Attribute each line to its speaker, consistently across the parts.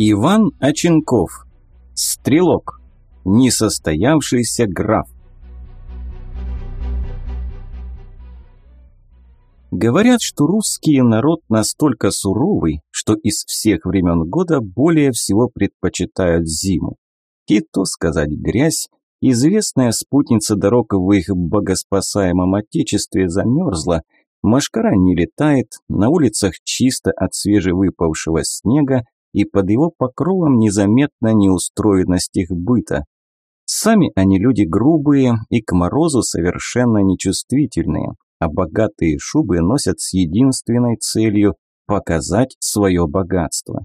Speaker 1: Иван Оченков. Стрелок. Несостоявшийся граф. Говорят, что русский народ настолько суровый, что из всех времен года более всего предпочитают зиму. И то сказать грязь, известная спутница дорог в их богоспасаемом отечестве замерзла, машкара не летает, на улицах чисто от свежевыпавшего снега, и под его покровом незаметна неустроенность их быта. Сами они люди грубые и к морозу совершенно нечувствительные, а богатые шубы носят с единственной целью – показать свое богатство.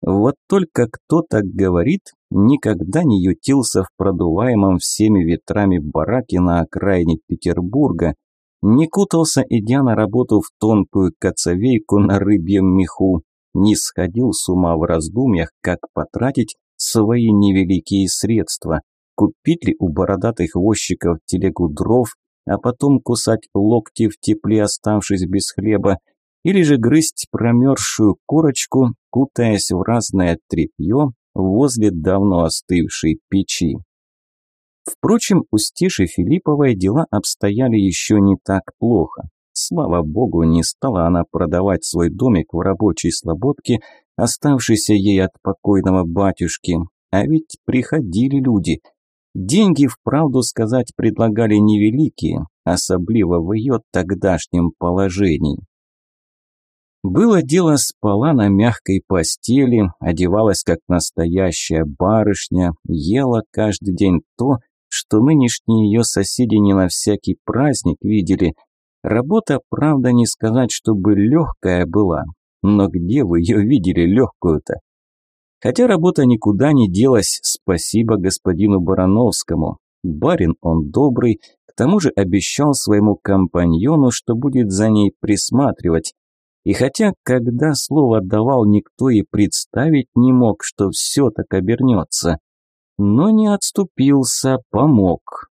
Speaker 1: Вот только кто так говорит, никогда не ютился в продуваемом всеми ветрами бараке на окраине Петербурга, не кутался, идя на работу в тонкую коцовейку на рыбьем меху, не сходил с ума в раздумьях, как потратить свои невеликие средства, купить ли у бородатых возчиков телегу дров, а потом кусать локти в тепле, оставшись без хлеба, или же грызть промерзшую корочку, кутаясь в разное тряпье возле давно остывшей печи. Впрочем, у Стиши Филипповой дела обстояли еще не так плохо. Слава богу, не стала она продавать свой домик в рабочей слободке, оставшийся ей от покойного батюшки. А ведь приходили люди. Деньги, вправду сказать, предлагали невеликие, особливо в ее тогдашнем положении. Было дело, спала на мягкой постели, одевалась как настоящая барышня, ела каждый день то, что нынешние ее соседи не на всякий праздник видели – Работа, правда, не сказать, чтобы легкая была, но где вы ее видели легкую-то? Хотя работа никуда не делась, спасибо господину Барановскому. Барин он добрый, к тому же обещал своему компаньону, что будет за ней присматривать. И хотя, когда слово давал, никто и представить не мог, что все так обернется. Но не отступился, помог.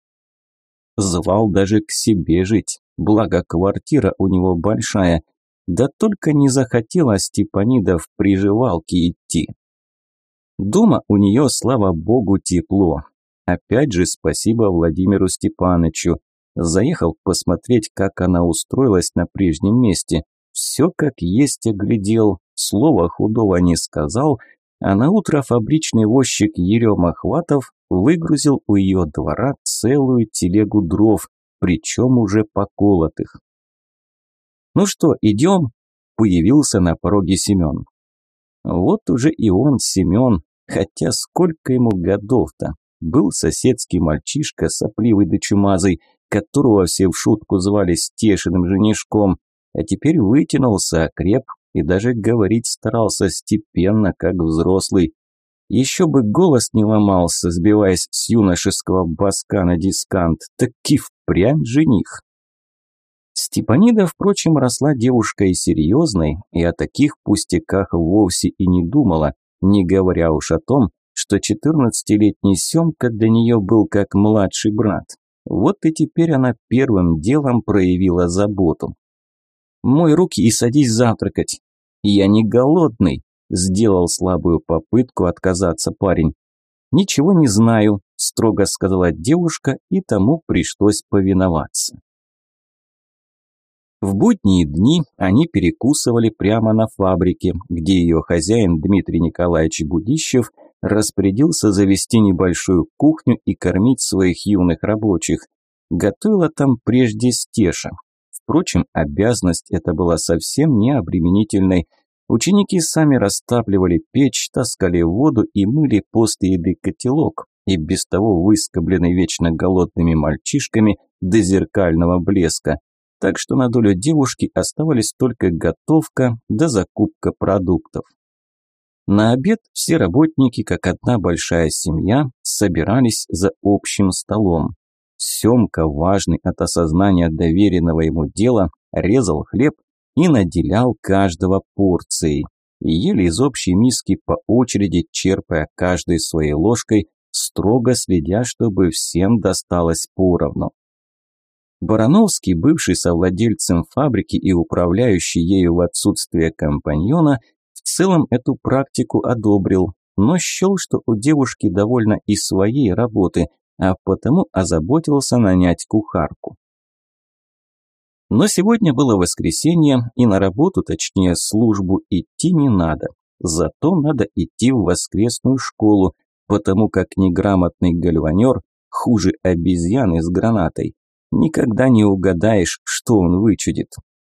Speaker 1: Звал даже к себе жить благо квартира у него большая, да только не захотела Степанида в приживалке идти. Дома у нее, слава богу, тепло. Опять же спасибо Владимиру Степановичу. Заехал посмотреть, как она устроилась на прежнем месте. Все как есть оглядел, слова худого не сказал, а на утро фабричный возчик Ерема Хватов выгрузил у ее двора целую телегу дров, причем уже поколотых. «Ну что, идем?» – появился на пороге Семен. Вот уже и он, Семен, хотя сколько ему годов-то. Был соседский мальчишка, сопливый да чумазый, которого все в шутку звали Стешиным женишком, а теперь вытянулся, окреп и даже говорить старался степенно, как взрослый. Еще бы голос не ломался, сбиваясь с юношеского баска на дискант, таки впрямь жених. Степанида, впрочем, росла девушкой серьезной и о таких пустяках вовсе и не думала, не говоря уж о том, что четырнадцатилетний Семка для нее был как младший брат. Вот и теперь она первым делом проявила заботу. «Мой руки и садись завтракать. Я не голодный», Сделал слабую попытку отказаться парень. «Ничего не знаю», – строго сказала девушка, и тому пришлось повиноваться. В будние дни они перекусывали прямо на фабрике, где ее хозяин Дмитрий Николаевич Будищев распорядился завести небольшую кухню и кормить своих юных рабочих. Готовила там прежде Стеша. Впрочем, обязанность эта была совсем не обременительной, Ученики сами растапливали печь, таскали воду и мыли после еды котелок, и без того выскобленный вечно голодными мальчишками до зеркального блеска. Так что на долю девушки оставались только готовка да закупка продуктов. На обед все работники, как одна большая семья, собирались за общим столом. Семка, важный от осознания доверенного ему дела, резал хлеб и наделял каждого порцией. И ели из общей миски по очереди, черпая каждой своей ложкой, строго следя, чтобы всем досталось поровну. Барановский, бывший совладельцем фабрики и управляющий ею в отсутствие компаньона, в целом эту практику одобрил, но счел, что у девушки довольно и своей работы, а потому озаботился нанять кухарку. Но сегодня было воскресенье, и на работу, точнее службу, идти не надо. Зато надо идти в воскресную школу, потому как неграмотный гальванер хуже обезьяны с гранатой. Никогда не угадаешь, что он вычудит.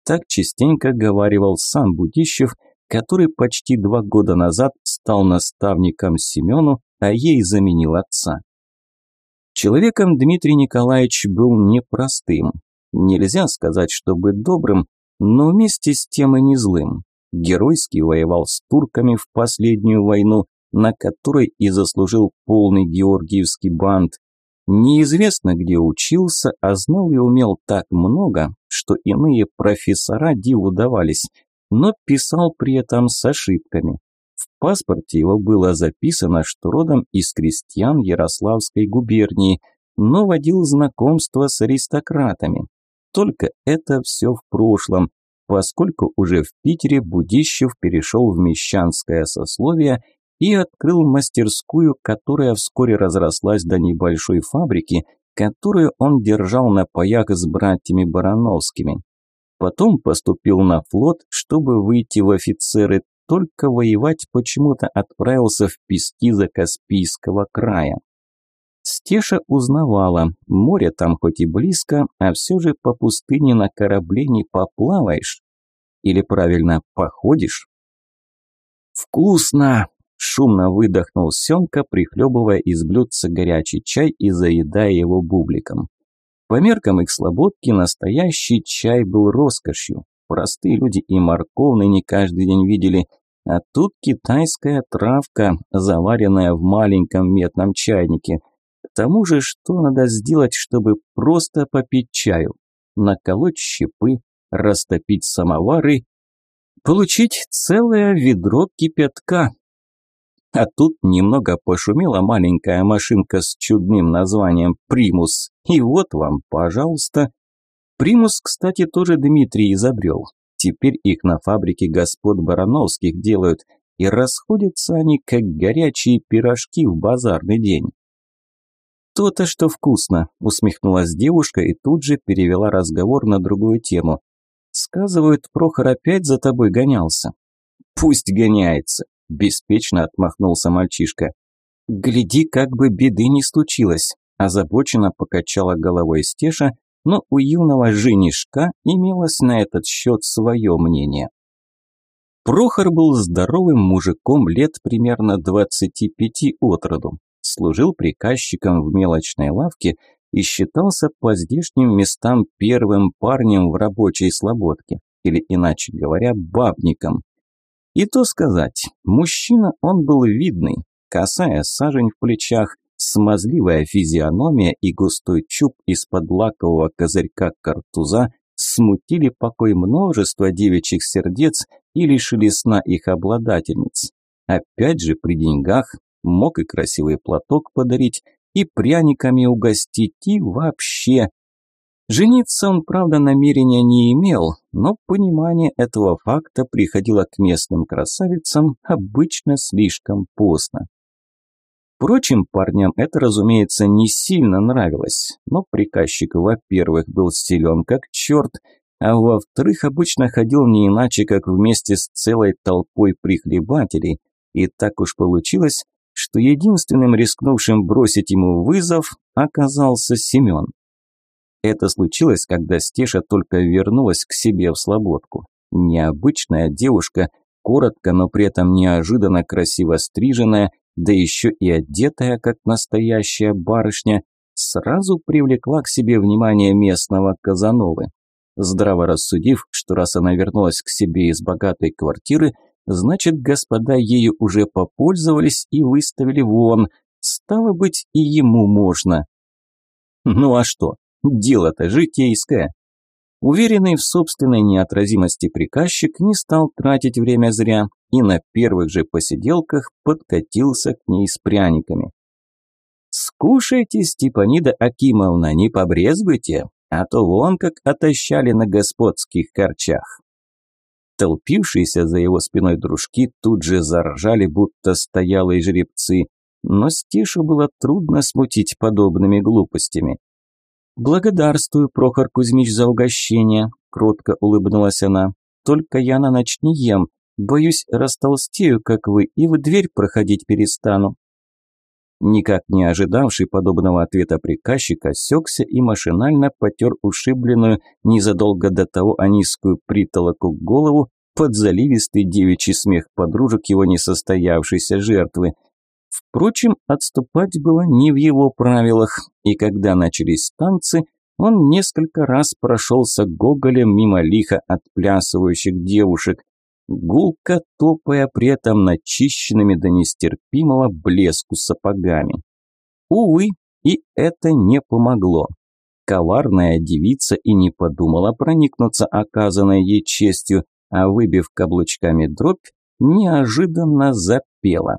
Speaker 1: Так частенько говаривал сам Будищев, который почти два года назад стал наставником Семену, а ей заменил отца. Человеком Дмитрий Николаевич был непростым. Нельзя сказать, чтобы добрым, но вместе с тем и не злым. Геройски воевал с турками в последнюю войну, на которой и заслужил полный георгиевский бант. Неизвестно, где учился, а знал и умел так много, что иные профессора диву давались, но писал при этом с ошибками. В паспорте его было записано, что родом из крестьян Ярославской губернии, но водил знакомство с аристократами. Только это все в прошлом, поскольку уже в Питере Будищев перешел в мещанское сословие и открыл мастерскую, которая вскоре разрослась до небольшой фабрики, которую он держал на паях с братьями Барановскими. Потом поступил на флот, чтобы выйти в офицеры, только воевать почему-то отправился в пески за Каспийского края. Стеша узнавала, море там хоть и близко, а все же по пустыне на корабле не поплаваешь. Или правильно, походишь? «Вкусно!» – шумно выдохнул Семка, прихлебывая из блюдца горячий чай и заедая его бубликом. По меркам их слободки настоящий чай был роскошью. Простые люди и морковный не каждый день видели, а тут китайская травка, заваренная в маленьком медном чайнике. К тому же, что надо сделать, чтобы просто попить чаю? Наколоть щепы, растопить самовары, получить целое ведро кипятка. А тут немного пошумела маленькая машинка с чудным названием «Примус». И вот вам, пожалуйста. Примус, кстати, тоже Дмитрий изобрел. Теперь их на фабрике господ Барановских делают, и расходятся они, как горячие пирожки в базарный день. «То-то, что вкусно», – усмехнулась девушка и тут же перевела разговор на другую тему. Сказывают, Прохор опять за тобой гонялся. Пусть гоняется, беспечно отмахнулся мальчишка. Гляди, как бы беды не случилось, озабоченно покачала головой Стеша, но у юного женишка имелось на этот счет свое мнение. Прохор был здоровым мужиком лет примерно 25 от роду, служил приказчиком в мелочной лавке и считался по здешним местам первым парнем в рабочей слободке, или, иначе говоря, бабником. И то сказать, мужчина он был видный, косая сажень в плечах, смазливая физиономия и густой чуб из-под лакового козырька картуза смутили покой множества девичьих сердец и лишили сна их обладательниц. Опять же, при деньгах мог и красивый платок подарить, и пряниками угостить, и вообще. Жениться он, правда, намерения не имел, но понимание этого факта приходило к местным красавицам обычно слишком поздно. Впрочем, парням это, разумеется, не сильно нравилось, но приказчик, во-первых, был силен как черт, а во-вторых, обычно ходил не иначе, как вместе с целой толпой прихлебателей, и так уж получилось, что единственным рискнувшим бросить ему вызов оказался Семен. Это случилось, когда Стеша только вернулась к себе в Слободку. Необычная девушка, коротко, но при этом неожиданно красиво стриженная, да еще и одетая, как настоящая барышня, сразу привлекла к себе внимание местного Казановы. Здраво рассудив, что раз она вернулась к себе из богатой квартиры – Значит, господа ею уже попользовались и выставили вон. Стало быть, и ему можно. Ну а что? Дело-то житейское. Уверенный в собственной неотразимости приказчик не стал тратить время зря и на первых же посиделках подкатился к ней с пряниками. «Скушайте, Степанида Акимовна, не побрезгуйте, а то вон как отощали на господских корчах». Толпившиеся за его спиной дружки тут же заржали, будто стоялые жеребцы, но Стишу было трудно смутить подобными глупостями. «Благодарствую, Прохор Кузьмич, за угощение», – кротко улыбнулась она. «Только я на ночь не ем. Боюсь, растолстею, как вы, и в дверь проходить перестану». Никак не ожидавший подобного ответа приказчик осекся и машинально потер ушибленную незадолго до того анискую притолоку голову под заливистый девичий смех подружек его несостоявшейся жертвы. Впрочем, отступать было не в его правилах, и когда начались танцы, он несколько раз прошелся гоголем мимо лихо отплясывающих девушек, гулко топая при этом начищенными до нестерпимого блеску сапогами. Увы, и это не помогло. Коварная девица и не подумала проникнуться оказанной ей честью, а выбив каблучками дробь, неожиданно запела.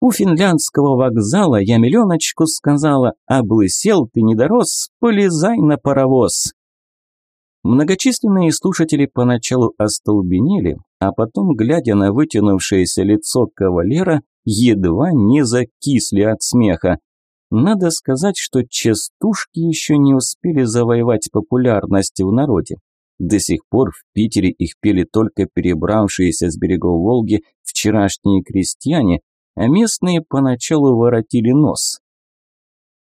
Speaker 1: У финляндского вокзала я миллионочку сказала, облысел ты не дорос, полезай на паровоз. Многочисленные слушатели поначалу остолбенели, а потом, глядя на вытянувшееся лицо кавалера, едва не закисли от смеха. Надо сказать, что частушки еще не успели завоевать популярность в народе. До сих пор в Питере их пели только перебравшиеся с берегов Волги вчерашние крестьяне, а местные поначалу воротили нос.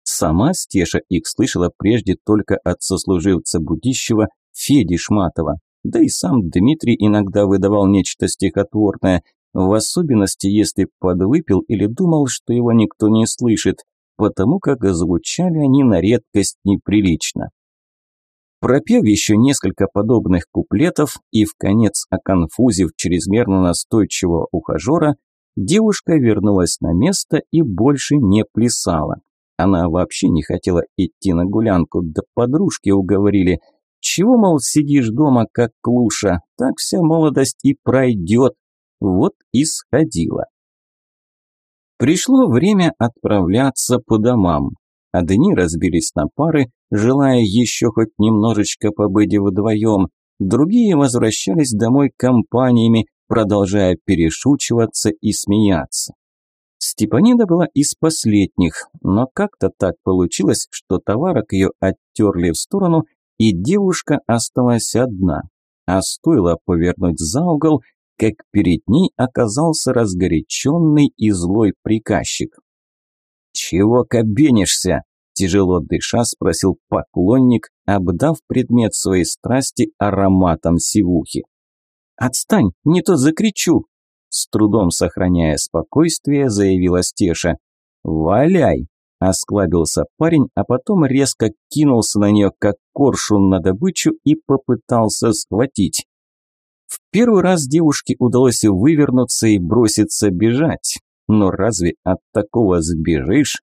Speaker 1: Сама Стеша их слышала прежде только от сослуживца Будищева Феди Шматова. Да и сам Дмитрий иногда выдавал нечто стихотворное, в особенности, если подвыпил или думал, что его никто не слышит, потому как звучали они на редкость неприлично. Пропев еще несколько подобных куплетов и в конец оконфузив чрезмерно настойчивого ухажера, девушка вернулась на место и больше не плясала. Она вообще не хотела идти на гулянку, да подружки уговорили – чего, мол, сидишь дома, как клуша, так вся молодость и пройдет. Вот и сходила. Пришло время отправляться по домам. Одни разбились на пары, желая еще хоть немножечко побыть вдвоем, другие возвращались домой компаниями, продолжая перешучиваться и смеяться. Степанида была из последних, но как-то так получилось, что товарок ее оттерли в сторону и девушка осталась одна. А стоило повернуть за угол, как перед ней оказался разгоряченный и злой приказчик. «Чего кабенишься?» – тяжело дыша спросил поклонник, обдав предмет своей страсти ароматом сивухи. «Отстань, не то закричу!» С трудом сохраняя спокойствие, заявила Стеша. «Валяй!» Осклабился парень, а потом резко кинулся на нее, как коршун на добычу, и попытался схватить. В первый раз девушке удалось вывернуться и броситься бежать. Но разве от такого сбежишь?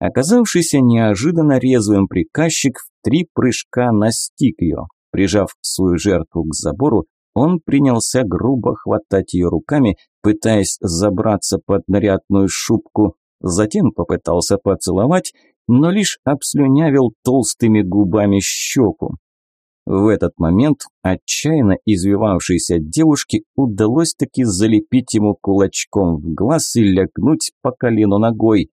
Speaker 1: Оказавшийся неожиданно резвым приказчик в три прыжка настиг ее. Прижав свою жертву к забору, он принялся грубо хватать ее руками, пытаясь забраться под нарядную шубку, Затем попытался поцеловать, но лишь обслюнявил толстыми губами щеку. В этот момент отчаянно извивавшейся девушке удалось таки залепить ему кулачком в глаз и лягнуть по колену ногой.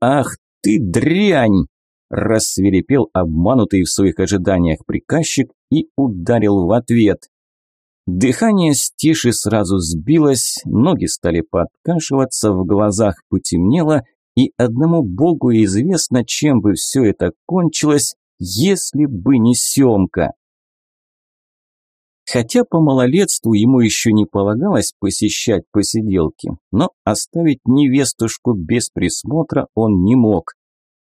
Speaker 1: «Ах ты дрянь!» – рассверепел обманутый в своих ожиданиях приказчик и ударил в ответ. Дыхание Стиши сразу сбилось, ноги стали подкашиваться, в глазах потемнело, и одному богу известно, чем бы все это кончилось, если бы не Семка. Хотя по малолетству ему еще не полагалось посещать посиделки, но оставить невестушку без присмотра он не мог.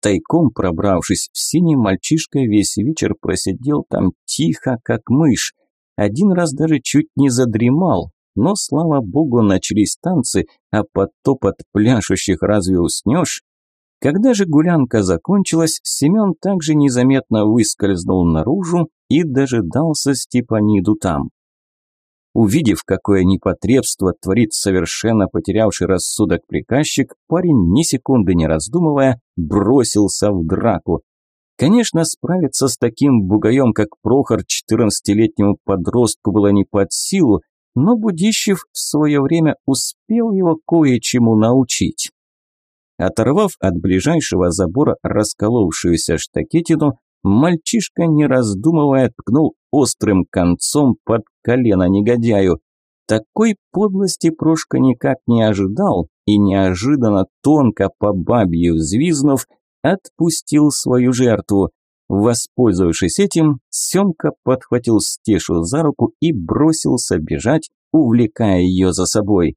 Speaker 1: Тайком пробравшись в синий, мальчишка весь вечер просидел там тихо, как мышь, один раз даже чуть не задремал, но, слава богу, начались танцы, а под топот пляшущих разве уснешь? Когда же гулянка закончилась, Семен также незаметно выскользнул наружу и дожидался Степаниду там. Увидев, какое непотребство творит совершенно потерявший рассудок приказчик, парень, ни секунды не раздумывая, бросился в драку. Конечно, справиться с таким бугаем, как Прохор, 14-летнему подростку было не под силу, но Будищев в свое время успел его кое-чему научить. Оторвав от ближайшего забора расколовшуюся штакетину, мальчишка, не раздумывая, ткнул острым концом под колено негодяю. Такой подлости Прошка никак не ожидал и неожиданно тонко по бабье взвизнув, отпустил свою жертву. Воспользовавшись этим, Семка подхватил Стешу за руку и бросился бежать, увлекая ее за собой.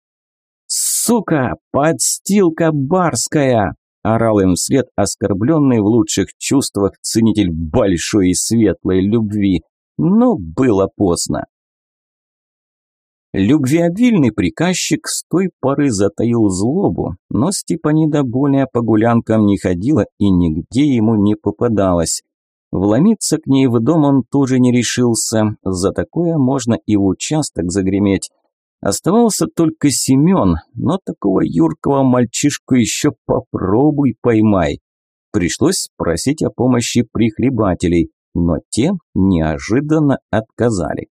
Speaker 1: «Сука! Подстилка барская!» – орал им вслед оскорбленный в лучших чувствах ценитель большой и светлой любви. Но было поздно. Любвеобильный приказчик с той поры затаил злобу, но Степанида более по гулянкам не ходила и нигде ему не попадалась. Вломиться к ней в дом он тоже не решился, за такое можно и в участок загреметь. Оставался только Семен, но такого юркого мальчишку еще попробуй поймай. Пришлось просить о помощи прихлебателей, но те неожиданно отказали.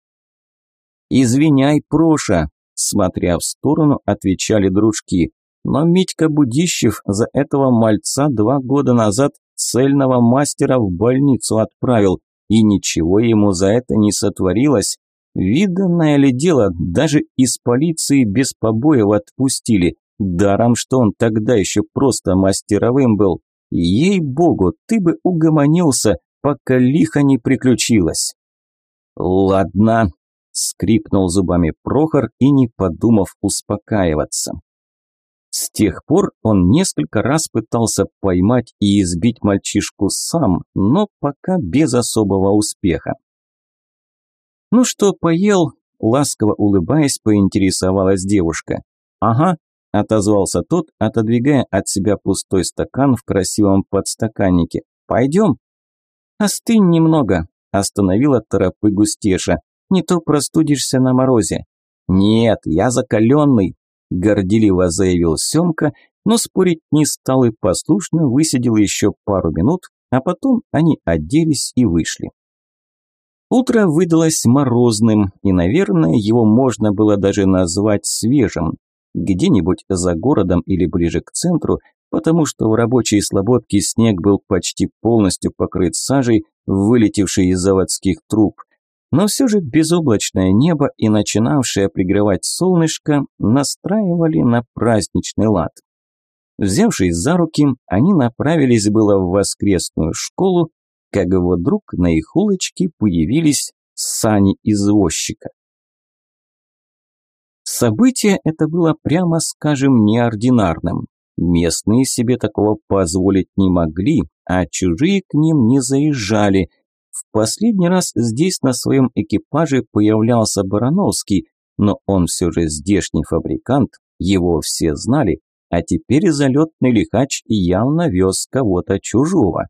Speaker 1: «Извиняй, Проша», – смотря в сторону, отвечали дружки. Но Митька Будищев за этого мальца два года назад цельного мастера в больницу отправил, и ничего ему за это не сотворилось. Виданное ли дело, даже из полиции без побоев отпустили, даром, что он тогда еще просто мастеровым был. Ей-богу, ты бы угомонился, пока лихо не приключилось. Ладно, скрипнул зубами Прохор и, не подумав, успокаиваться. С тех пор он несколько раз пытался поймать и избить мальчишку сам, но пока без особого успеха. «Ну что, поел?» – ласково улыбаясь, поинтересовалась девушка. «Ага», – отозвался тот, отодвигая от себя пустой стакан в красивом подстаканнике. «Пойдем?» «Остынь немного», – остановила торопыгу Стеша. Не то простудишься на морозе. Нет, я закаленный, горделиво заявил Семка, но спорить не стал и послушно высидел еще пару минут, а потом они оделись и вышли. Утро выдалось морозным, и, наверное, его можно было даже назвать свежим. Где-нибудь за городом или ближе к центру, потому что в рабочей слободке снег был почти полностью покрыт сажей, вылетевшей из заводских труб. Но все же безоблачное небо и начинавшее пригревать солнышко настраивали на праздничный лад. Взявшись за руки, они направились было в воскресную школу, как вдруг на их улочке появились сани извозчика. Событие это было, прямо скажем, неординарным. Местные себе такого позволить не могли, а чужие к ним не заезжали – в последний раз здесь на своем экипаже появлялся Барановский, но он все же здешний фабрикант, его все знали, а теперь залетный лихач явно вез кого-то чужого.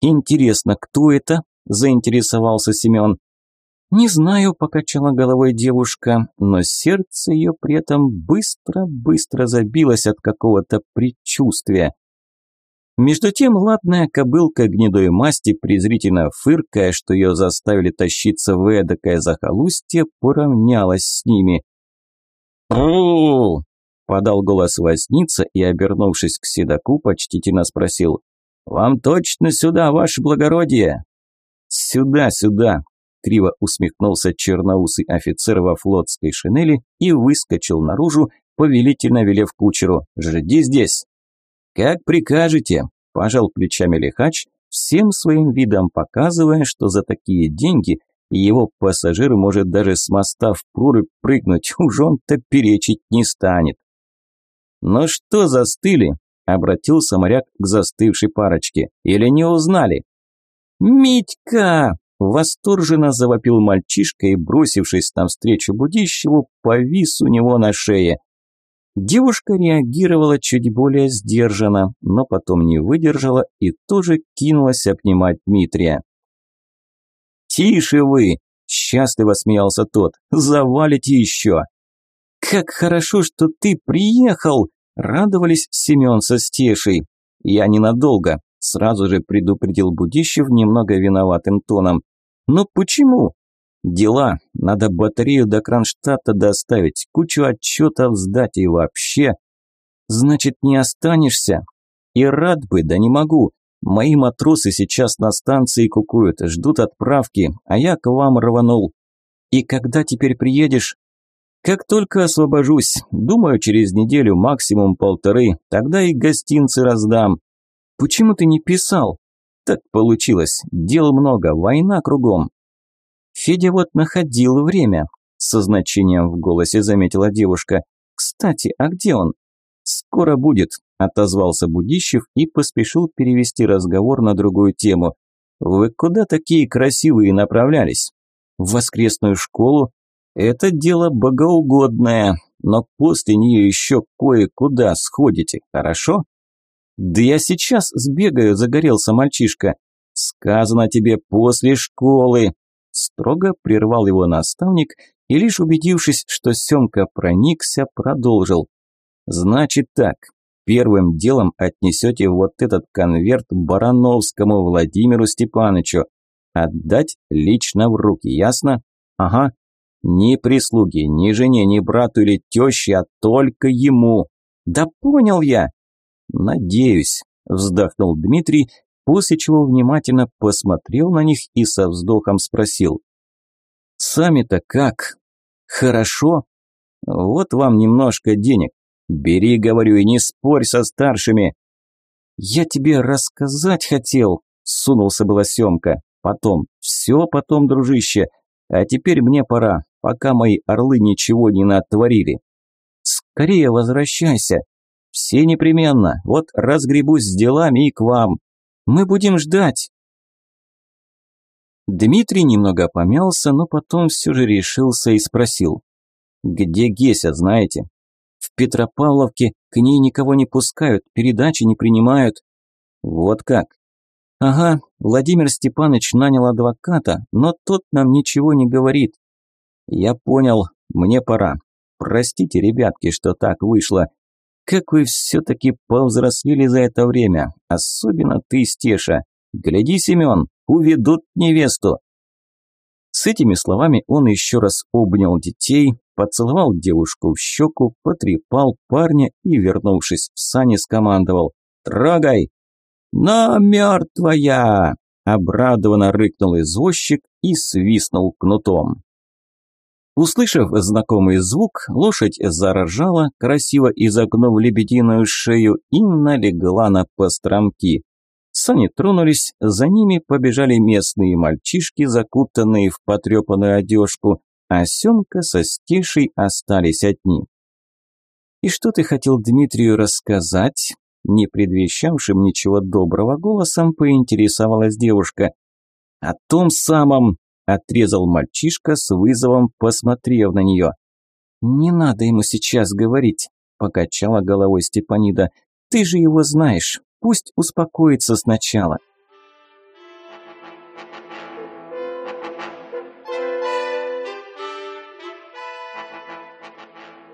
Speaker 1: «Интересно, кто это?» – заинтересовался Семен. «Не знаю», – покачала головой девушка, но сердце ее при этом быстро-быстро забилось от какого-то предчувствия. Между тем ладная кобылка гнедой масти, презрительно фыркая, что ее заставили тащиться в эдакое захолустье, поравнялась с ними. «Ру!» – подал голос возница и, обернувшись к седаку, почтительно спросил. «Вам точно сюда, ваше благородие?» «Сюда, сюда!» – криво усмехнулся черноусый офицер во флотской шинели и выскочил наружу, повелительно велев кучеру «Жди здесь!» «Как прикажете», – пожал плечами лихач, всем своим видом показывая, что за такие деньги его пассажир может даже с моста в прорубь прыгнуть, уж он-то перечить не станет. «Ну что застыли?» – обратился моряк к застывшей парочке. «Или не узнали?» «Митька!» – восторженно завопил мальчишка и, бросившись навстречу Будищеву, повис у него на шее. Девушка реагировала чуть более сдержанно, но потом не выдержала и тоже кинулась обнимать Дмитрия. «Тише вы!» – счастливо смеялся тот. «Завалите еще!» «Как хорошо, что ты приехал!» – радовались Семен со Стешей. «Я ненадолго», Сразу же предупредил Будищев немного виноватым тоном. «Но почему?» «Дела. Надо батарею до Кронштадта доставить, кучу отчетов сдать и вообще...» «Значит, не останешься?» «И рад бы, да не могу. Мои матросы сейчас на станции кукуют, ждут отправки, а я к вам рванул. И когда теперь приедешь? Как только освобожусь, думаю, через неделю, максимум полторы, тогда и гостинцы раздам. Почему ты не писал? Так получилось, дел много, война кругом. Федя вот находил время, со значением в голосе заметила девушка. Кстати, а где он? Скоро будет, отозвался Будищев и поспешил перевести разговор на другую тему. Вы куда такие красивые направлялись? В воскресную школу? Это дело богоугодное, но после нее еще кое-куда сходите, хорошо? Да я сейчас сбегаю, загорелся мальчишка. Сказано тебе после школы. Строго прервал его наставник и лишь убедившись, что Семка проникся, продолжил. Значит так, первым делом отнесете вот этот конверт Барановскому Владимиру Степановичу. Отдать лично в руки, ясно? Ага. Ни прислуги, ни жене, ни брату или теще, а только ему. Да понял я. Надеюсь, вздохнул Дмитрий, после чего внимательно посмотрел на них и со вздохом спросил. Сами-то как? Хорошо? Вот вам немножко денег. «Бери, говорю, и не спорь со старшими!» «Я тебе рассказать хотел», – сунулся была Семка. «Потом, все потом, дружище. А теперь мне пора, пока мои орлы ничего не натворили. Скорее возвращайся. Все непременно. Вот разгребусь с делами и к вам. Мы будем ждать». Дмитрий немного помялся, но потом все же решился и спросил. «Где Геся, знаете?» В Петропавловке к ней никого не пускают, передачи не принимают. Вот как? Ага, Владимир Степанович нанял адвоката, но тот нам ничего не говорит. Я понял, мне пора. Простите, ребятки, что так вышло. Как вы все-таки повзрослели за это время, особенно ты, Стеша. Гляди, Семен, уведут невесту. С этими словами он еще раз обнял детей, поцеловал девушку в щеку, потрепал парня и, вернувшись в сани, скомандовал «Трогай!» «Но мертвая!» – обрадованно рыкнул извозчик и свистнул кнутом. Услышав знакомый звук, лошадь заржала, красиво изогнув лебединую шею и налегла на постромки. Сани тронулись, за ними побежали местные мальчишки, закутанные в потрепанную одежку, а Семка со Стешей остались одни. «И что ты хотел Дмитрию рассказать?» Не предвещавшим ничего доброго голосом поинтересовалась девушка. «О том самом!» – отрезал мальчишка с вызовом, посмотрев на нее. «Не надо ему сейчас говорить», – покачала головой Степанида. «Ты же его знаешь, пусть успокоится сначала».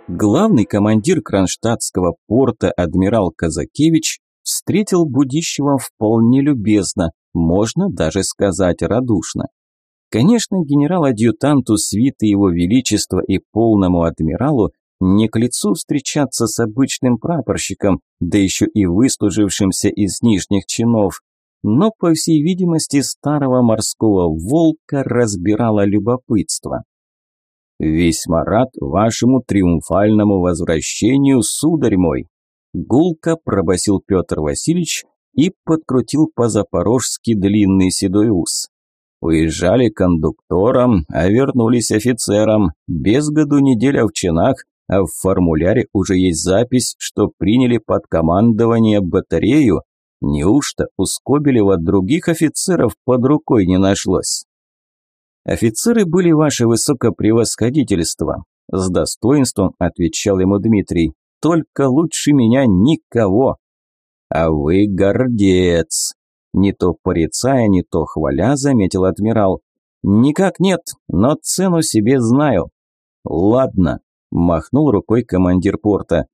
Speaker 1: Главный командир Кронштадтского порта адмирал Казакевич встретил Будищева вполне любезно, можно даже сказать радушно. Конечно, генерал-адъютанту свиты его величества и полному адмиралу не к лицу встречаться с обычным прапорщиком, да еще и выслужившимся из нижних чинов, но, по всей видимости, старого морского волка разбирало любопытство. «Весьма рад вашему триумфальному возвращению, сударь мой!» Гулко пробасил Петр Васильевич и подкрутил по-запорожски длинный седой ус. Уезжали кондуктором, а вернулись офицером. Без году неделя в чинах, а в формуляре уже есть запись, что приняли под командование батарею. Неужто у Скобелева других офицеров под рукой не нашлось? «Офицеры были ваше высокопревосходительство», – с достоинством отвечал ему Дмитрий. «Только лучше меня никого». «А вы гордец», – не то порицая, не то хваля, заметил адмирал. «Никак нет, но цену себе знаю». «Ладно», – махнул рукой командир порта.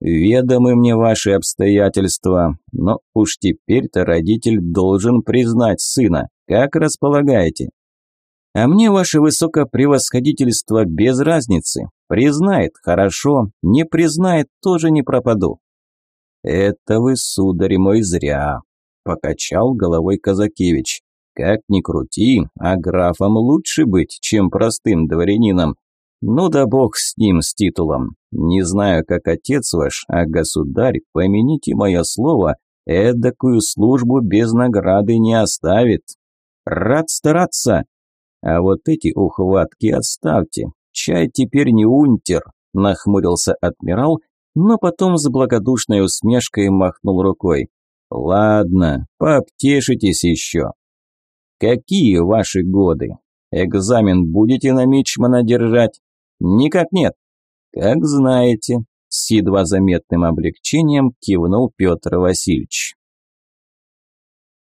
Speaker 1: Ведомы мне ваши обстоятельства, но уж теперь-то родитель должен признать сына. Как располагаете? А мне ваше высокопревосходительство без разницы. Признает – хорошо, не признает – тоже не пропаду. Это вы, сударь мой, зря, покачал головой Казакевич. Как ни крути, а графом лучше быть, чем простым дворянином. Ну да бог с ним, с титулом. Не знаю, как отец ваш, а государь, помяните мое слово, эдакую службу без награды не оставит. Рад стараться. А вот эти ухватки оставьте. Чай теперь не унтер, нахмурился адмирал, но потом с благодушной усмешкой махнул рукой. Ладно, пообтешитесь еще. Какие ваши годы? Экзамен будете на мичмана держать? Никак нет. Как знаете, с едва заметным облегчением кивнул Петр Васильевич.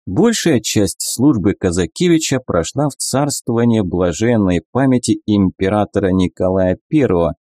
Speaker 1: Большая часть службы Казакевича прошла в царствование блаженной памяти императора Николая I.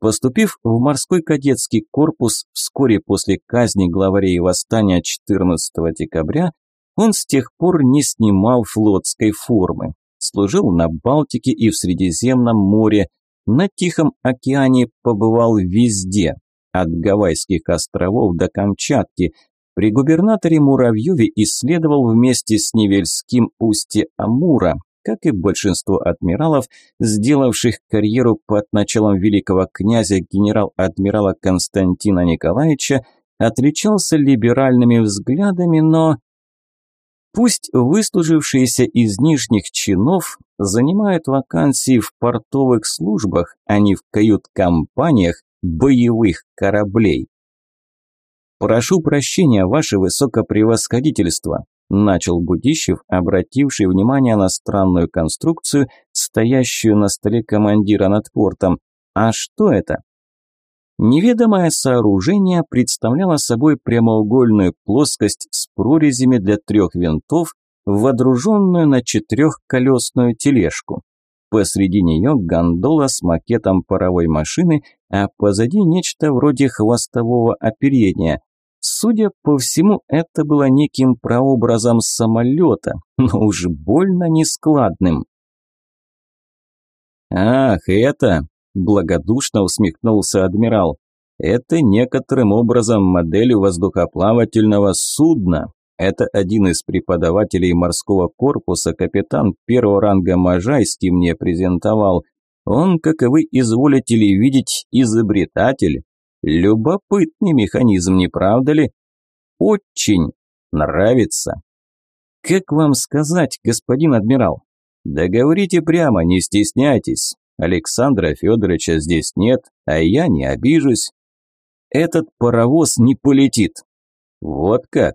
Speaker 1: Поступив в морской кадетский корпус вскоре после казни главарей восстания 14 декабря, он с тех пор не снимал флотской формы. Служил на Балтике и в Средиземном море, на Тихом океане побывал везде, от Гавайских островов до Камчатки. При губернаторе Муравьеве исследовал вместе с Невельским устье Амура, как и большинство адмиралов, сделавших карьеру под началом великого князя генерал-адмирала Константина Николаевича, отличался либеральными взглядами, но Пусть выслужившиеся из нижних чинов занимают вакансии в портовых службах, а не в кают-компаниях боевых кораблей. «Прошу прощения, ваше высокопревосходительство», – начал Будищев, обративший внимание на странную конструкцию, стоящую на столе командира над портом. «А что это?» Неведомое сооружение представляло собой прямоугольную плоскость с прорезями для трех винтов, водруженную на четырехколесную тележку. Посреди нее гондола с макетом паровой машины, а позади нечто вроде хвостового оперения. Судя по всему, это было неким прообразом самолета, но уж больно нескладным. «Ах, это!» Благодушно усмехнулся адмирал. Это некоторым образом модель воздухоплавательного судна. Это один из преподавателей морского корпуса, капитан первого ранга Можайский мне презентовал. Он, как и вы изволите ли видеть, изобретатель. Любопытный механизм, не правда ли? Очень нравится. Как вам сказать, господин адмирал? Да говорите прямо, не стесняйтесь. Александра Федоровича здесь нет, а я не обижусь. Этот паровоз не полетит. Вот как.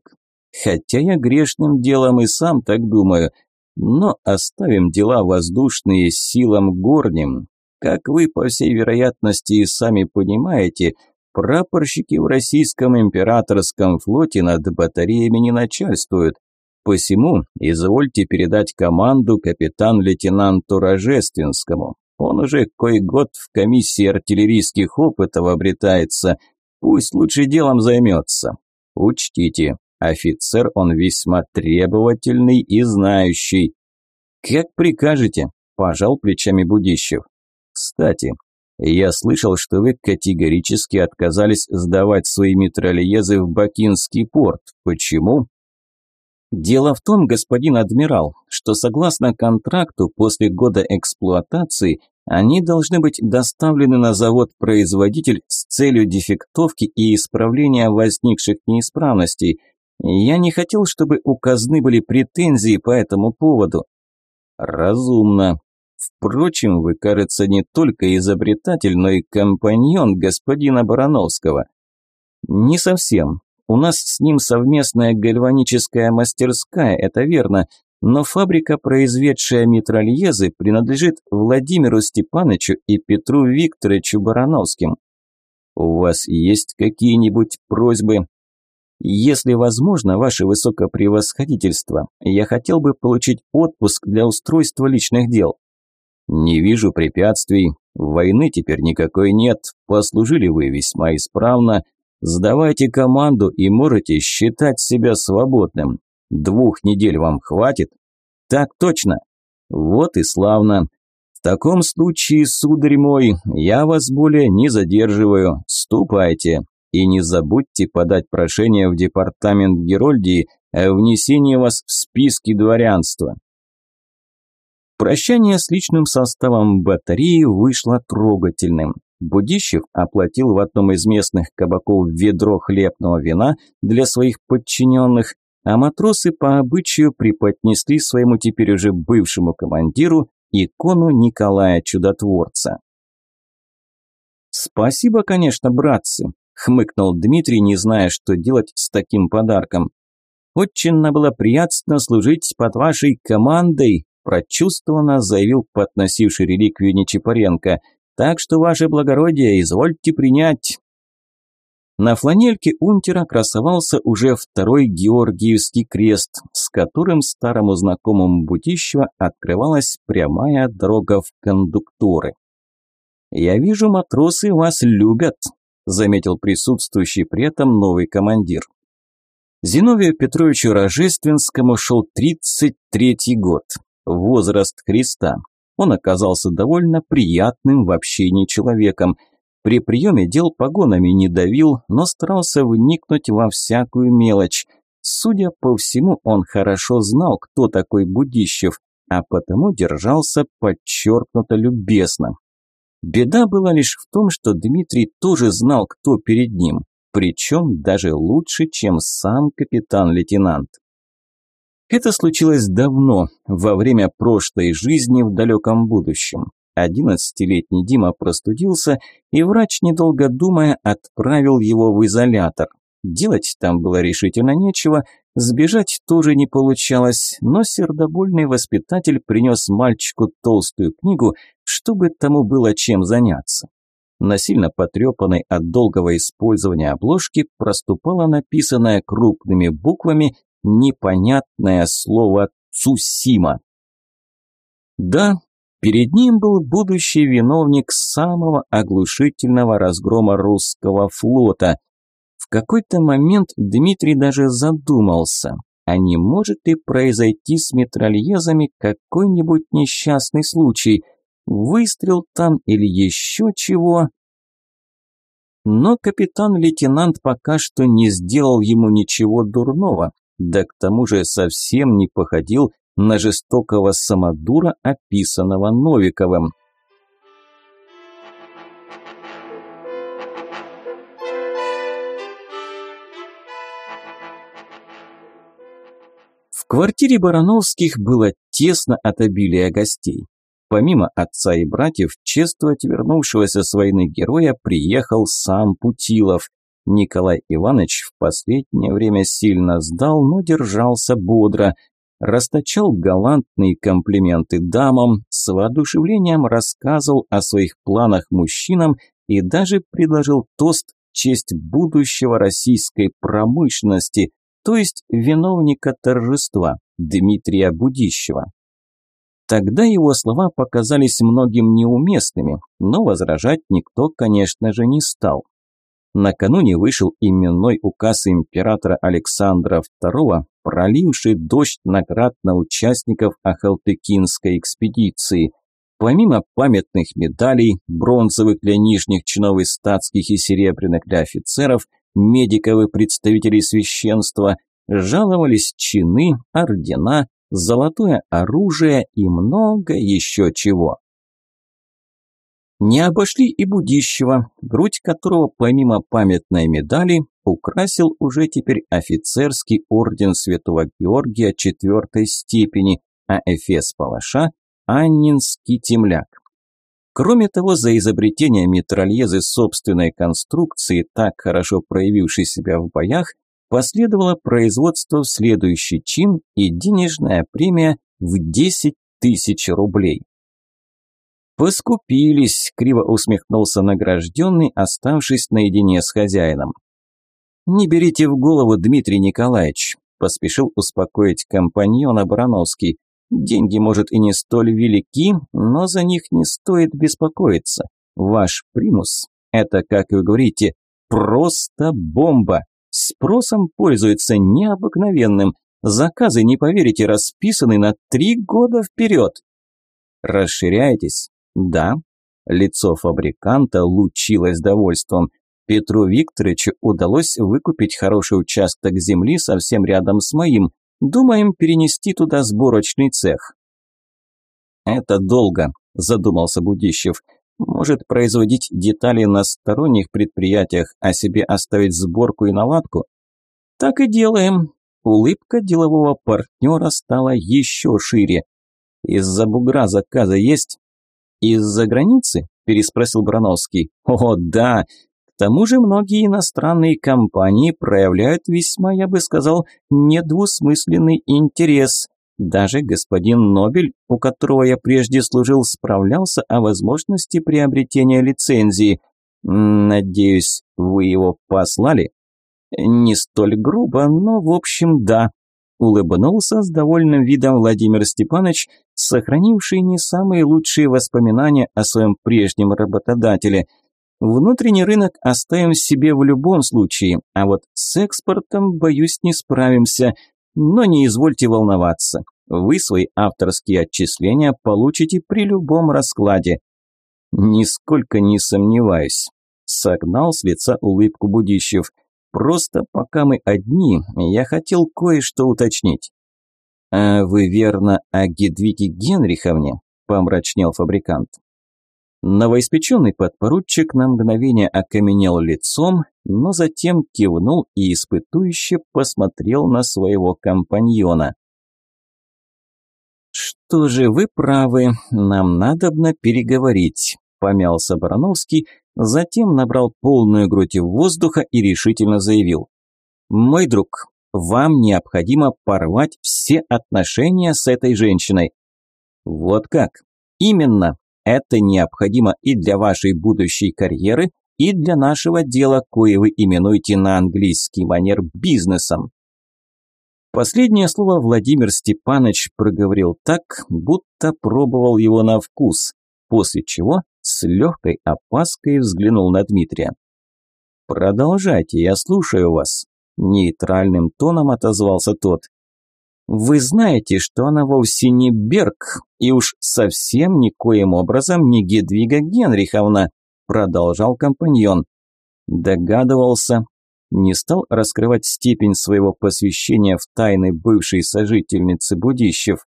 Speaker 1: Хотя я грешным делом и сам так думаю. Но оставим дела воздушные силам горним. Как вы, по всей вероятности, и сами понимаете, прапорщики в российском императорском флоте над батареями не начальствуют. Посему извольте передать команду капитан-лейтенанту Рожественскому. Он уже кой год в комиссии артиллерийских опытов обретается. Пусть лучше делом займется. Учтите, офицер он весьма требовательный и знающий. Как прикажете, пожал плечами Будищев. Кстати, я слышал, что вы категорически отказались сдавать свои митральезы в Бакинский порт. Почему? Дело в том, господин адмирал, что согласно контракту после года эксплуатации они должны быть доставлены на завод-производитель с целью дефектовки и исправления возникших неисправностей. Я не хотел, чтобы у казны были претензии по этому поводу. Разумно. Впрочем, вы, кажется, не только изобретатель, но и компаньон господина Барановского. Не совсем. У нас с ним совместная гальваническая мастерская, это верно, но фабрика, произведшая митральезы, принадлежит Владимиру Степановичу и Петру Викторовичу Барановским. У вас есть какие-нибудь просьбы? Если возможно, ваше высокопревосходительство, я хотел бы получить отпуск для устройства личных дел. Не вижу препятствий. Войны теперь никакой нет. Послужили вы весьма исправно. Сдавайте команду и можете считать себя свободным. Двух недель вам хватит? Так точно. Вот и славно. В таком случае, сударь мой, я вас более не задерживаю. Ступайте. И не забудьте подать прошение в департамент Герольдии о внесении вас в списки дворянства. Прощание с личным составом батареи вышло трогательным. Будищев оплатил в одном из местных кабаков ведро хлебного вина для своих подчиненных, а матросы по обычаю преподнесли своему теперь уже бывшему командиру икону Николая Чудотворца. «Спасибо, конечно, братцы», – хмыкнул Дмитрий, не зная, что делать с таким подарком. «Очень было приятно служить под вашей командой», – прочувствованно заявил подносивший реликвию Нечипаренко. «Так что, ваше благородие, извольте принять». На фланельке унтера красовался уже второй Георгиевский крест, с которым старому знакомому Бутищева открывалась прямая дорога в кондукторы. «Я вижу, матросы вас любят», – заметил присутствующий при этом новый командир. Зиновию Петровичу Рожественскому шел 33-й год, возраст Христа. Он оказался довольно приятным в общении человеком. При приеме дел погонами не давил, но старался вникнуть во всякую мелочь. Судя по всему, он хорошо знал, кто такой Будищев, а потому держался подчеркнуто любезно. Беда была лишь в том, что Дмитрий тоже знал, кто перед ним, причем даже лучше, чем сам капитан-лейтенант. Это случилось давно, во время прошлой жизни в далеком будущем. Одиннадцатилетний Дима простудился, и врач, недолго думая, отправил его в изолятор. Делать там было решительно нечего, сбежать тоже не получалось, но сердобольный воспитатель принес мальчику толстую книгу, чтобы тому было чем заняться. На сильно потрепанной от долгого использования обложки проступало написанное крупными буквами непонятное слово «Цусима». Да, перед ним был будущий виновник самого оглушительного разгрома русского флота – в какой-то момент Дмитрий даже задумался, а не может ли произойти с метрольезами какой-нибудь несчастный случай, выстрел там или еще чего. Но капитан-лейтенант пока что не сделал ему ничего дурного, да к тому же совсем не походил на жестокого самодура, описанного Новиковым. квартире Барановских было тесно от обилия гостей. Помимо отца и братьев, чествовать вернувшегося с войны героя приехал сам Путилов. Николай Иванович в последнее время сильно сдал, но держался бодро. Расточал галантные комплименты дамам, с воодушевлением рассказывал о своих планах мужчинам и даже предложил тост честь будущего российской промышленности, то есть виновника торжества Дмитрия Будищева. Тогда его слова показались многим неуместными, но возражать никто, конечно же, не стал. Накануне вышел именной указ императора Александра II, проливший дождь наград на участников Ахалтыкинской экспедиции. Помимо памятных медалей, бронзовых для нижних чинов и статских и серебряных для офицеров – медиков и представителей священства, жаловались чины, ордена, золотое оружие и много еще чего. Не обошли и Будищева, грудь которого помимо памятной медали украсил уже теперь офицерский орден Святого Георгия четвертой степени, а Эфес Палаша – Аннинский темляк. Кроме того, за изобретение метрольезы собственной конструкции, так хорошо проявившей себя в боях, последовало производство в следующий чин и денежная премия в 10 тысяч рублей. «Поскупились», – криво усмехнулся награжденный, оставшись наедине с хозяином. «Не берите в голову, Дмитрий Николаевич», – поспешил успокоить компаньона Барановский. Деньги, может, и не столь велики, но за них не стоит беспокоиться. Ваш примус – это, как вы говорите, Просто бомба. Спросом пользуется необыкновенным. Заказы, не поверите, расписаны на три года вперед. Расширяетесь? Да. Лицо фабриканта лучилось довольством. Петру Викторовичу удалось выкупить хороший участок земли совсем рядом с моим. Думаем перенести туда сборочный цех. Это долго, задумался Будищев. Может производить детали на сторонних предприятиях, а себе оставить сборку и наладку? Так и делаем. Улыбка делового партнера стала еще шире. Из-за бугра заказа есть? Из-за границы? Переспросил Брановский. О, да. К тому же многие иностранные компании проявляют весьма, я бы сказал, недвусмысленный интерес. Даже господин Нобель, у которого я прежде служил, справлялся о возможности приобретения лицензии. Надеюсь, вы его послали? Не столь грубо, но в общем да. Улыбнулся с довольным видом Владимир Степанович, сохранивший не самые лучшие воспоминания о своем прежнем работодателе. Внутренний рынок оставим себе в любом случае, а вот с экспортом, боюсь, не справимся. Но не извольте волноваться. Вы свои авторские отчисления получите при любом раскладе. Нисколько не сомневаюсь. Согнал с лица улыбку Будищев – Просто пока мы одни, я хотел кое-что уточнить. «А вы верно о Гедвиге Генриховне?» – помрачнел фабрикант. Новоиспеченный подпоручик на мгновение окаменел лицом, но затем кивнул и испытующе посмотрел на своего компаньона. «Что же, вы правы, нам надобно переговорить», – помялся Барановский, Затем набрал полную грудь воздуха и решительно заявил. «Мой друг, вам необходимо порвать все отношения с этой женщиной». «Вот как?» «Именно. Это необходимо и для вашей будущей карьеры, и для нашего дела, кое вы именуете на английский манер бизнесом». Последнее слово Владимир Степанович проговорил так, будто пробовал его на вкус, после чего с легкой опаской взглянул на Дмитрия. «Продолжайте, я слушаю вас», – нейтральным тоном отозвался тот. «Вы знаете, что она вовсе не Берг, и уж совсем никоим образом не Гедвига Генриховна», – продолжал компаньон. Догадывался, не стал раскрывать степень своего посвящения в тайны бывшей сожительницы Будищев.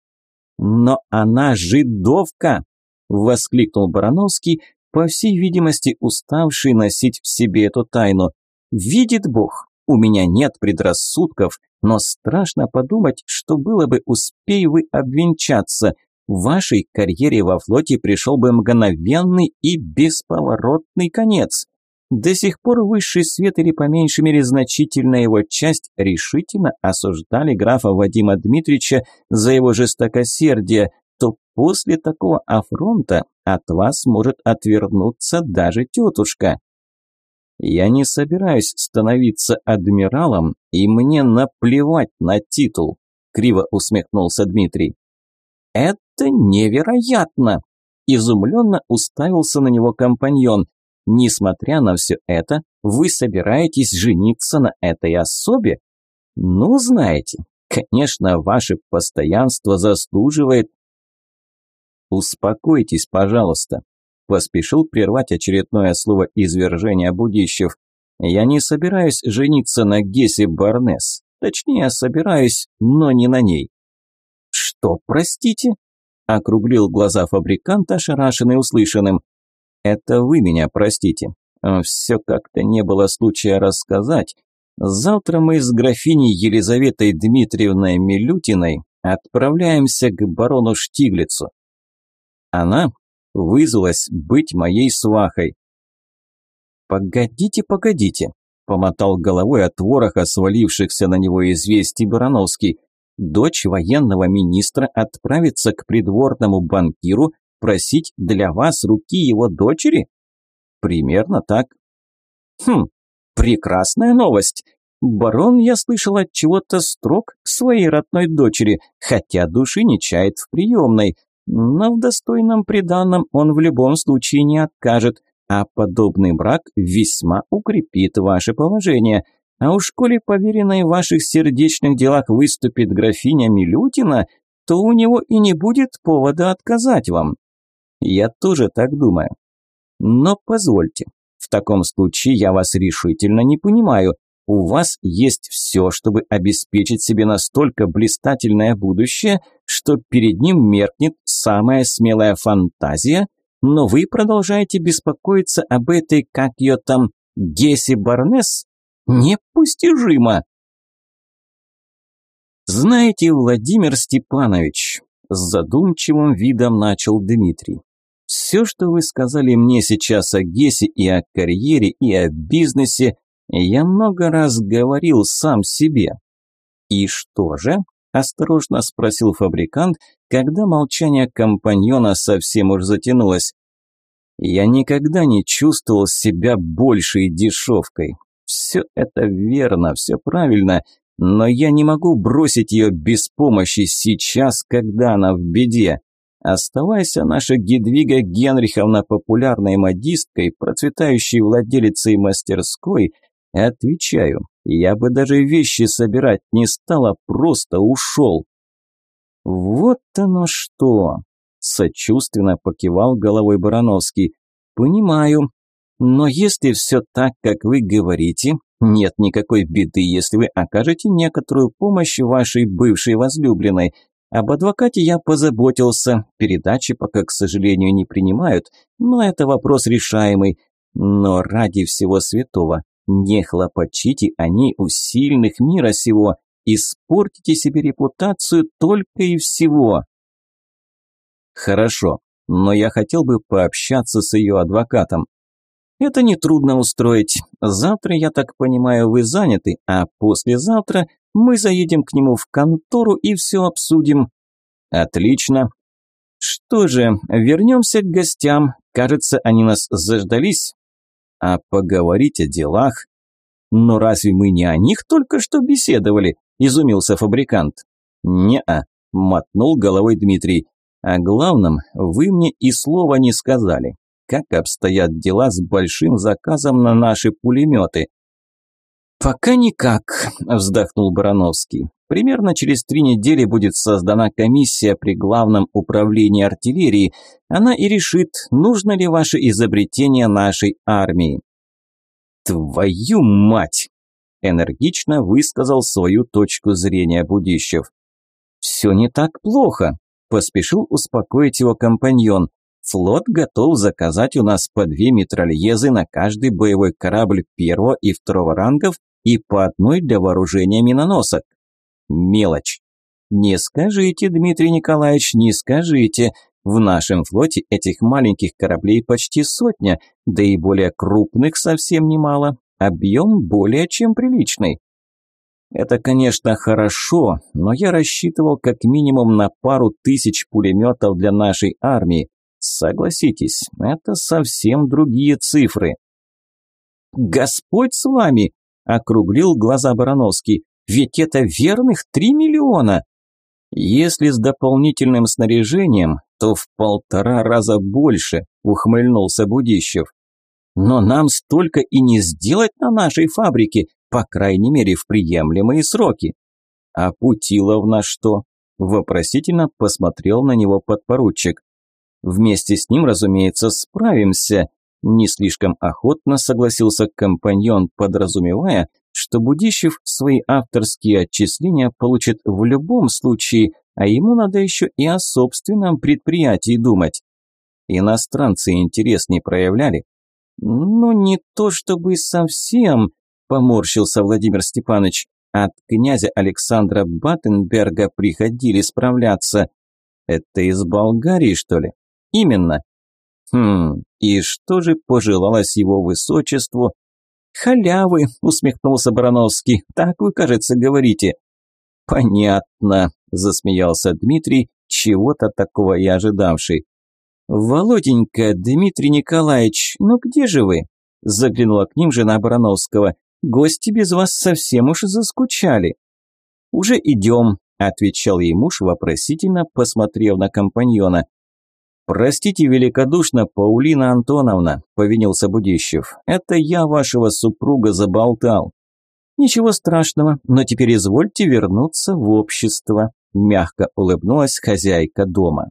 Speaker 1: «Но она жидовка!» – воскликнул Барановский, по всей видимости уставший носить в себе эту тайну. «Видит Бог, у меня нет предрассудков, но страшно подумать, что было бы, успей вы обвенчаться. В вашей карьере во флоте пришел бы мгновенный и бесповоротный конец. До сих пор высший свет или по меньшей мере значительная его часть решительно осуждали графа Вадима Дмитриевича за его жестокосердие, то после такого афронта от вас может отвернуться даже тетушка. Я не собираюсь становиться адмиралом, и мне наплевать на титул, криво усмехнулся Дмитрий. Это невероятно! Изумленно уставился на него компаньон. Несмотря на все это, вы собираетесь жениться на этой особе? Ну, знаете, конечно, ваше постоянство заслуживает «Успокойтесь, пожалуйста», – поспешил прервать очередное слово извержения Будищев. «Я не собираюсь жениться на Гесе Барнес. Точнее, собираюсь, но не на ней». «Что, простите?» – округлил глаза фабриканта, ошарашенный услышанным. «Это вы меня простите. Все как-то не было случая рассказать. Завтра мы с графиней Елизаветой Дмитриевной Милютиной отправляемся к барону Штиглицу. Она вызвалась быть моей свахой. «Погодите, погодите», – помотал головой от вороха свалившихся на него известий Барановский. «Дочь военного министра отправится к придворному банкиру просить для вас руки его дочери?» «Примерно так». «Хм, прекрасная новость. Барон, я слышал, от чего-то строг к своей родной дочери, хотя души не чает в приемной но в достойном приданном он в любом случае не откажет. а подобный брак весьма укрепит ваше положение. А уж коли поверенной в ваших сердечных делах выступит графиня Милютина, то у него и не будет повода отказать вам. Я тоже так думаю. Но позвольте, в таком случае я вас решительно не понимаю. У вас есть все, чтобы обеспечить себе настолько блистательное будущее, что перед ним меркнет самая смелая фантазия, но вы продолжаете беспокоиться об этой, как ее там, Гесси Барнес? Непостижимо! Знаете, Владимир Степанович, с задумчивым видом начал Дмитрий. Все, что вы сказали мне сейчас о Гесе и о карьере, и о бизнесе, я много раз говорил сам себе. И что же? Осторожно спросил фабрикант, когда молчание компаньона совсем уж затянулось. Я никогда не чувствовал себя большей дешевкой. Все это верно, все правильно, но я не могу бросить ее без помощи сейчас, когда она в беде. Оставайся наша Гедвига Генриховна популярной модисткой, процветающей владелицей мастерской, отвечаю, я бы даже вещи собирать не стал, а просто ушел. Вот оно что! Сочувственно покивал головой Барановский. Понимаю, но если все так, как вы говорите, нет никакой беды, если вы окажете некоторую помощь вашей бывшей возлюбленной – об адвокате я позаботился, передачи пока, к сожалению, не принимают, но это вопрос решаемый. Но ради всего святого, не хлопочите о ней у сильных мира сего, испортите себе репутацию только и всего. Хорошо, но я хотел бы пообщаться с ее адвокатом. Это нетрудно устроить. Завтра, я так понимаю, вы заняты, а послезавтра мы заедем к нему в контору и все обсудим. Отлично. Что же, вернемся к гостям. Кажется, они нас заждались. А поговорить о делах? Но разве мы не о них только что беседовали? Изумился фабрикант. Не-а, мотнул головой Дмитрий. О главном вы мне и слова не сказали. Как обстоят дела с большим заказом на наши пулеметы? «Пока никак», – вздохнул Барановский. «Примерно через три недели будет создана комиссия при Главном управлении артиллерии. Она и решит, нужно ли ваше изобретение нашей армии». «Твою мать!» – энергично высказал свою точку зрения Будищев. «Все не так плохо», – поспешил успокоить его компаньон. Флот готов заказать у нас по две метрольезы на каждый боевой корабль первого и второго рангов и по одной для вооружения миноносок. Мелочь. Не скажите, Дмитрий Николаевич, не скажите. В нашем флоте этих маленьких кораблей почти сотня, да и более крупных совсем немало. Объем более чем приличный. Это, конечно, хорошо, но я рассчитывал как минимум на пару тысяч пулеметов для нашей армии. Согласитесь, это совсем другие цифры. «Господь с вами!» округлил глаза Барановский. Ведь это верных три миллиона. Если с дополнительным снаряжением, то в полтора раза больше, ухмыльнулся Будищев. Но нам столько и не сделать на нашей фабрике, по крайней мере в приемлемые сроки. А Путилов на что? Вопросительно посмотрел на него подпоручик. Вместе с ним, разумеется, справимся, не слишком охотно согласился компаньон, подразумевая, что Будищев свои авторские отчисления получит в любом случае, а ему надо еще и о собственном предприятии думать. Иностранцы интерес не проявляли. «Ну, не то чтобы совсем», – поморщился Владимир Степанович. «От князя Александра Баттенберга приходили справляться». «Это из Болгарии, что ли?» «Именно. Хм, и что же пожелалось его высочеству? Халявы, усмехнулся Барановский. Так вы, кажется, говорите. Понятно, засмеялся Дмитрий, чего-то такого я ожидавший. Володенька, Дмитрий Николаевич, ну где же вы? Заглянула к ним жена Барановского. Гости без вас совсем уж заскучали. Уже идем, отвечал ей муж, вопросительно посмотрев на компаньона. «Простите великодушно, Паулина Антоновна», – повинился Будищев. «Это я вашего супруга заболтал».
Speaker 2: «Ничего страшного, но теперь извольте вернуться в общество», – мягко улыбнулась хозяйка дома.